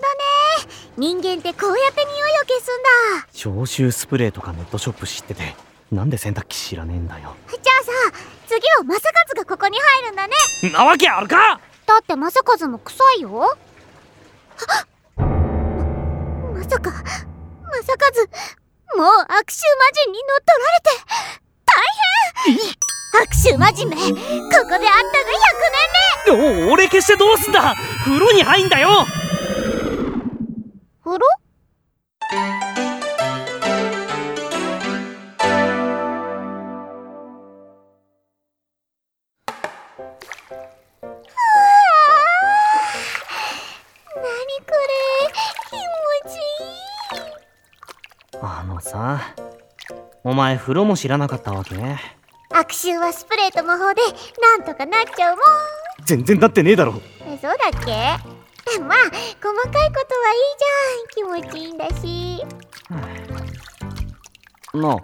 ね。人間ってこうやって匂いを消すんだ。消臭スプレーとかネットショップ知っててなんで洗濯機知らねえんだよ。じゃあさ次はマサカズがここに入るんだね。なわけあるか！だってマサカズも臭いよ。はっままさかマサカズもう悪臭魔人に乗っ取られて。大変！悪臭魔人めここであったが100年お俺消してどうすんだ！風呂に入んだよ風呂何これ気持ちいいあのさお前風呂も知らなかったわけ？悪臭はスプレーと魔法でなんとかなっちゃうもん。全然だってねえだろ。えそうだっけ？まあ細かいことはいいじゃん。気持ちいいんだし。なあ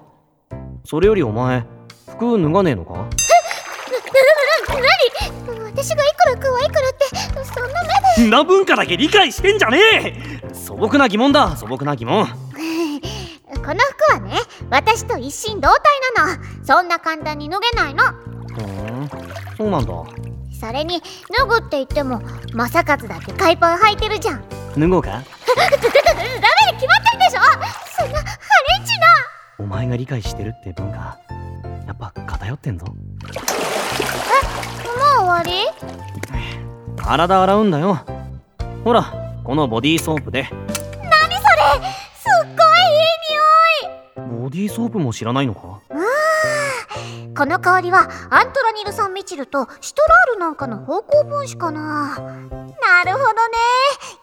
それよりお前服脱がねえのか？な何私がいくら可愛いからってそんな目で。な文化だけ理解してんじゃねえ！素朴な疑問だ素朴な疑問。この服はね私と一心同体なの。そんな簡単に脱げないの。ふんそうなんだそれに脱ぐって言っても正和だって海パン履いてるじゃん。脱ごうかダメに決まってるでしょ？そんなハレンチなお前が理解してるって文化？やっぱ偏ってんぞ。もう終わり？体洗うんだよ。ほらこのボディーソープで。何それ？すっごいいい匂い！ボディーソープも知らないのか？この香りはアントラニル酸メチルとシトラールなんかの芳香分子かな。なるほど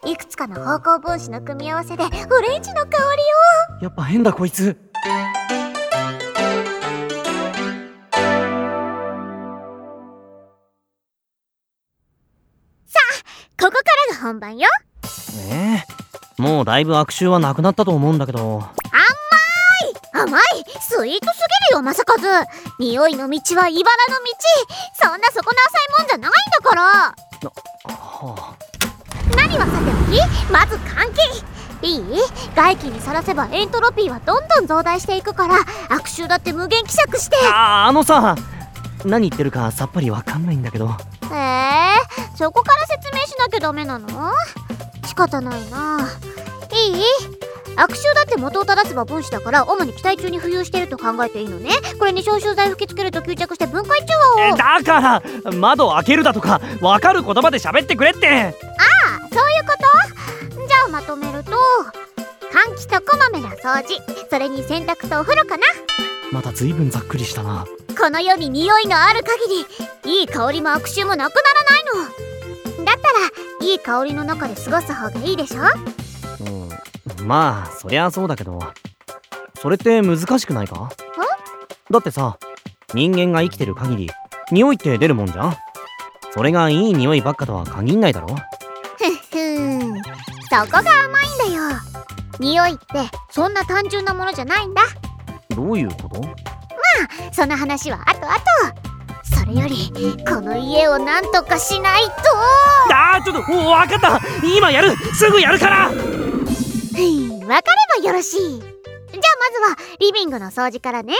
ね。いくつかの芳香分子の組み合わせでフレンチの香りを。やっぱ変だこいつ。ここからが本番よ。ええ。もうだいぶ悪臭はなくなったと思うんだけど甘い。スイートすぎるよまさかず。匂いの道は茨の道。そんな底の浅いもんじゃないんだから。は何はさておきまず換気いい外気にさらせばエントロピーはどんどん増大していくから。悪臭だって無限希釈して。ああのさ何言ってるかさっぱりわかんないんだけど。えー、そこから説明しなきゃダメなの？仕方ないな。いい悪臭だって元を正せば分子だから主に気体中に浮遊してると考えていいのね。これに消臭剤吹きつけると吸着して分解中和を。えだから窓を開けるだとかわかる言葉で喋ってくれって。そういうこと？じゃあまとめると換気とこまめな掃除それに洗濯とお風呂かな。また随分ざっくりしたな。この世に匂いがある限りいい香りも悪臭もなくならないの。だったらいい香りの中で過ごす方がいいでしょ？うんまあそりゃそうだけど。それって難しくないか？だってさ人間が生きてる限り匂いって出るもんじゃん。それがいい匂いばっかとは限んないだろ。ふんそこが甘いんだよ。匂いってそんな単純なものじゃないんだ。どういうこと？その話は後々それよりこの家を何とかしないと。あーちょっとおわかった。今やる。すぐやるから分かればよろしい。じゃあまずはリビングの掃除からね。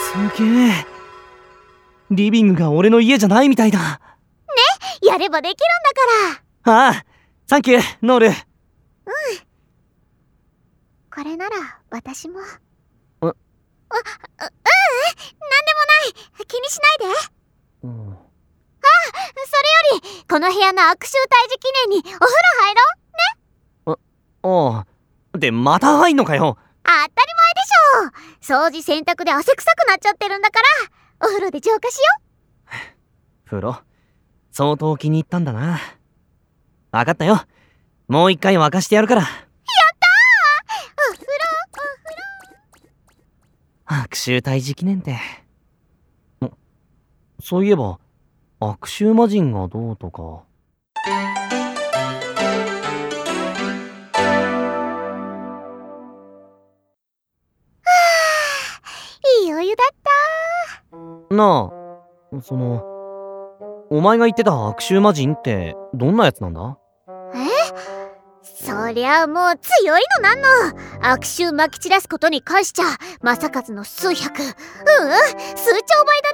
すげえ。リビングが俺の家じゃないみたいだ。やればできるんだから。ああサンキューノールこれなら私も。え？うううんなん。でもない気にしないで。うん。それよりこの部屋の悪臭退治記念にお風呂入ろうああでまた入んのかよ。当たり前でしょ。掃除洗濯で汗臭くなっちゃってるんだからお風呂で浄化しよ風呂相当気に入ったんだな。分かったよ。もう一回沸かしてやるから。うお風呂悪臭退治記念って。んそういえば悪臭魔人がどうとか。いいお湯だっなあそのお前が言ってた悪臭魔人ってどんなやつなんだ？え？そりゃもう強いのなんの。悪臭まき散らすことに関しちゃ正和の数百。ううん数兆倍だ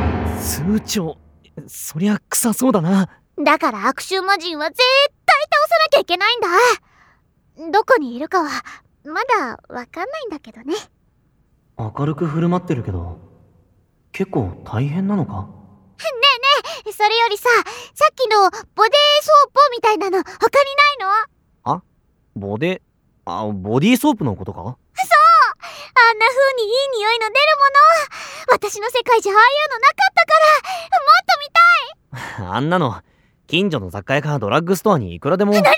ね数兆そりゃ臭そうだな。だから悪臭魔人は絶対倒さなきゃいけないんだ。どこにいるかはまだわかんないんだけどね。明るく振る舞ってるけど結構大変なのか？ねえねえそれよりささっきのボデーソープみたいなの他にないの？ボデ？あボディーソープのことか？あんな風にいい匂いの出るもの私の世界じゃああいうのなかったから。もっと見たいあんなの。近所の雑貨屋かドラッグストアにいくらでも。何そ